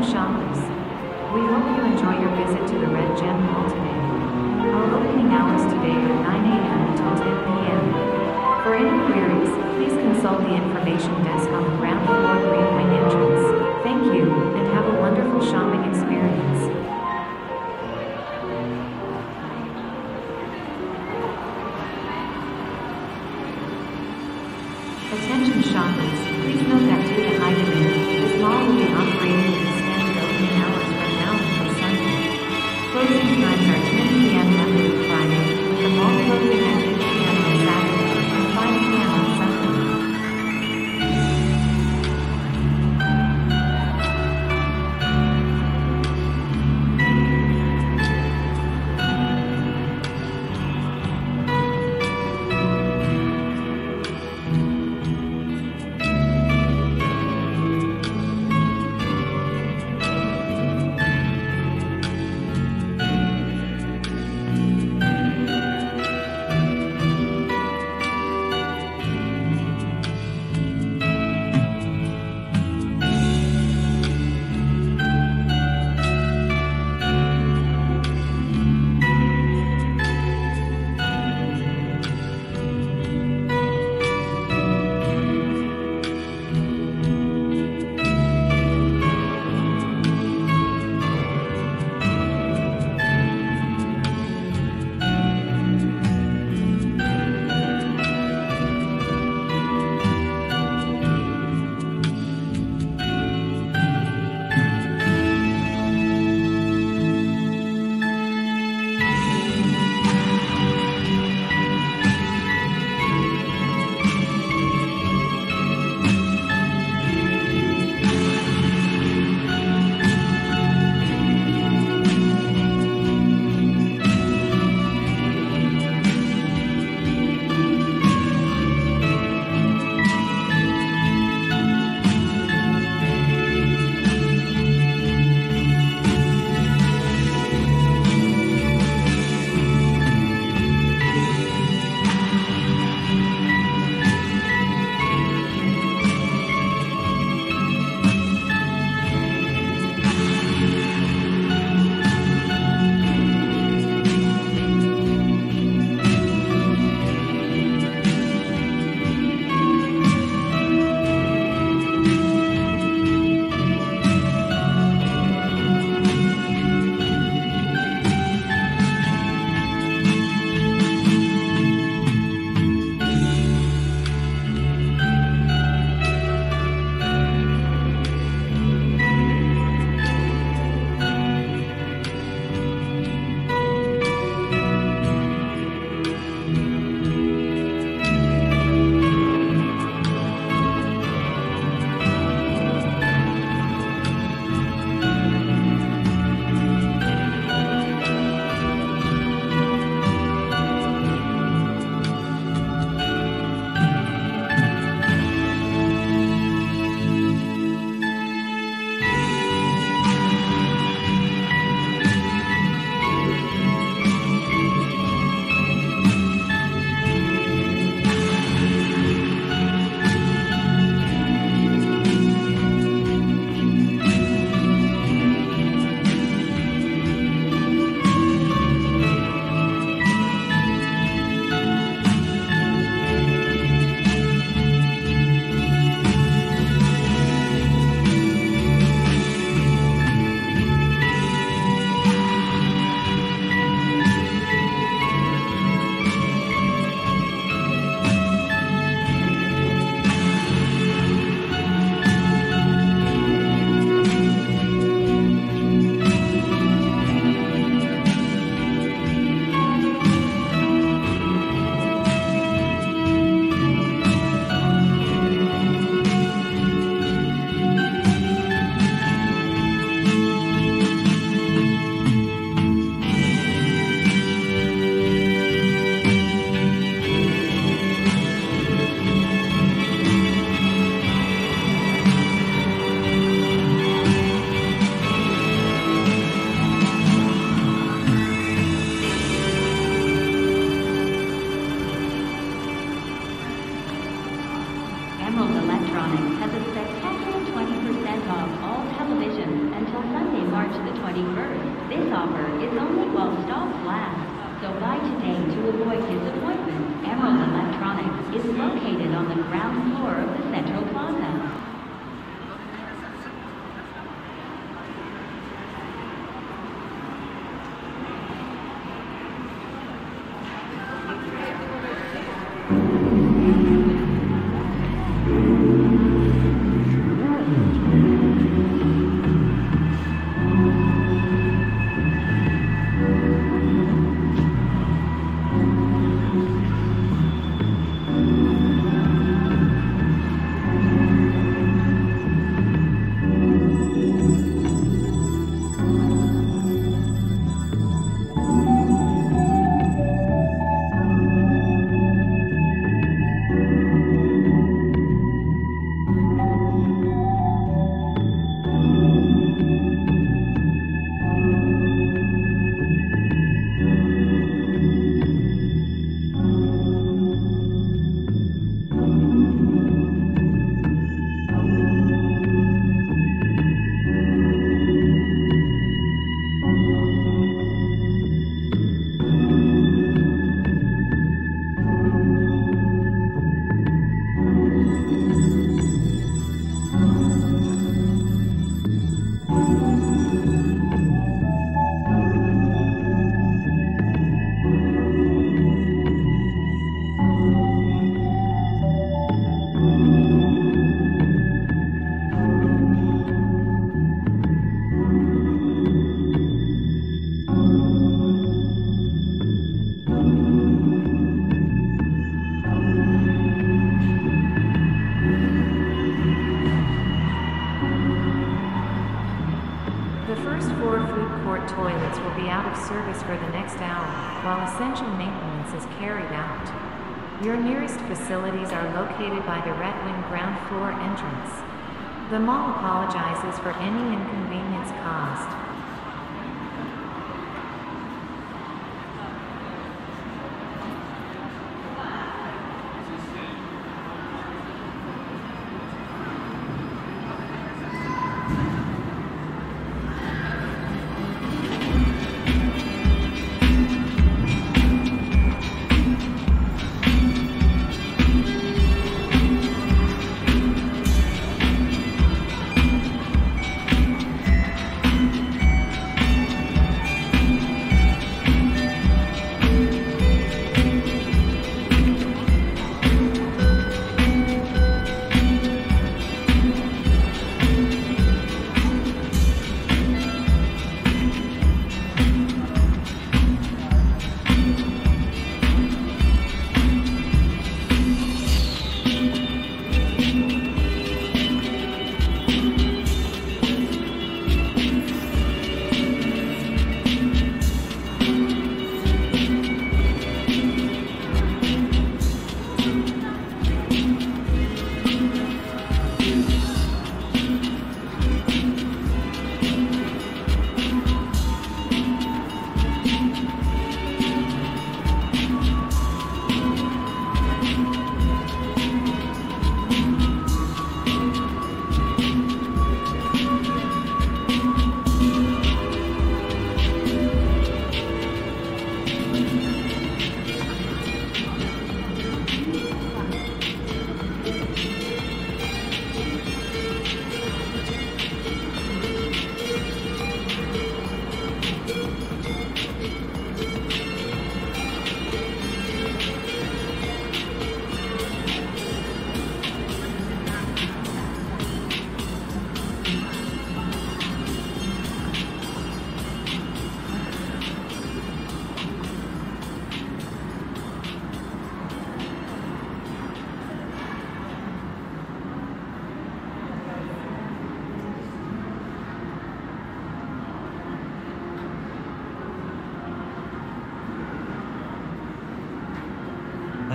Welcome shoppers. We hope you enjoy your visit to the Red Gem Mall today. Our opening hours today are 9 a.m. until 10 p.m. For any queries, please consult the information desk on the ground floor Greenway entrance. Thank you, and have a wonderful shopping experience. Attention shoppers, The mall apologizes for any inconvenience caused.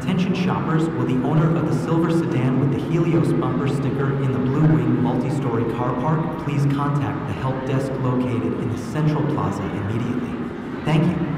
Attention shoppers, will the owner of the silver sedan with the Helios bumper sticker in the Blue Wing multi-story car park please contact the help desk located in the Central Plaza immediately. Thank you.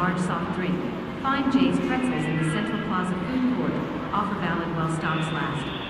large soft drink. Find Jay's Pretzels in the Central Plaza food court. Offer valid while stocks last.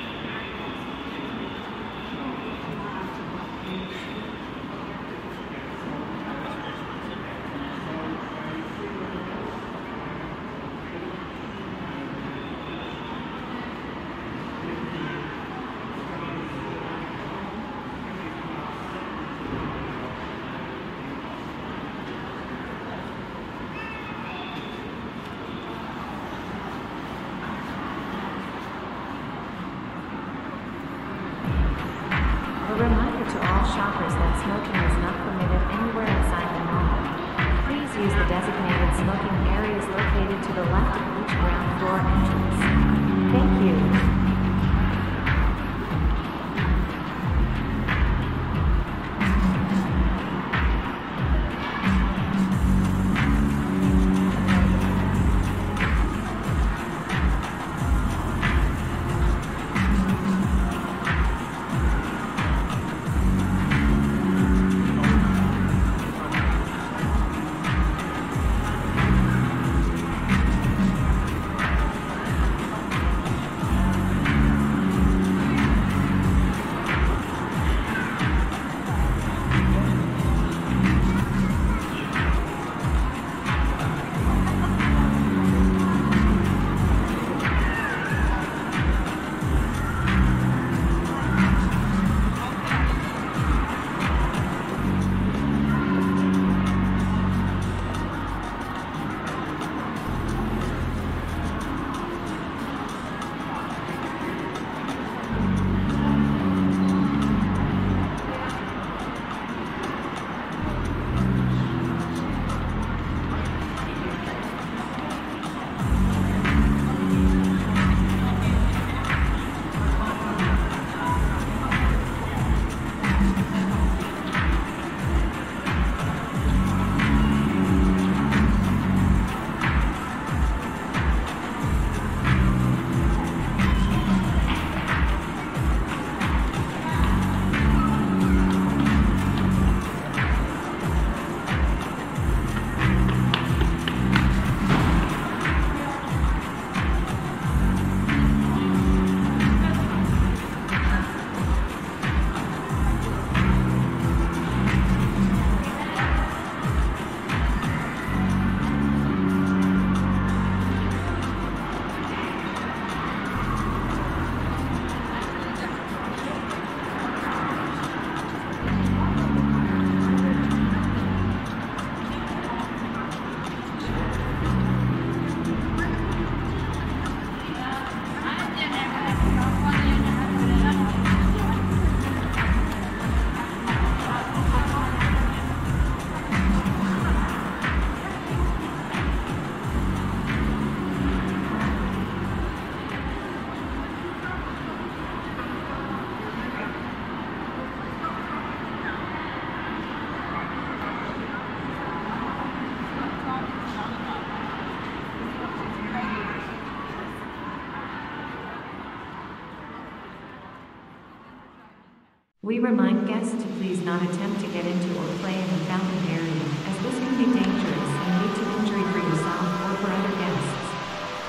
We remind guests to please not attempt to get into or play in the fountain area, as this can be dangerous and lead to injury for yourself or for other guests.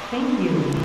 Thank you.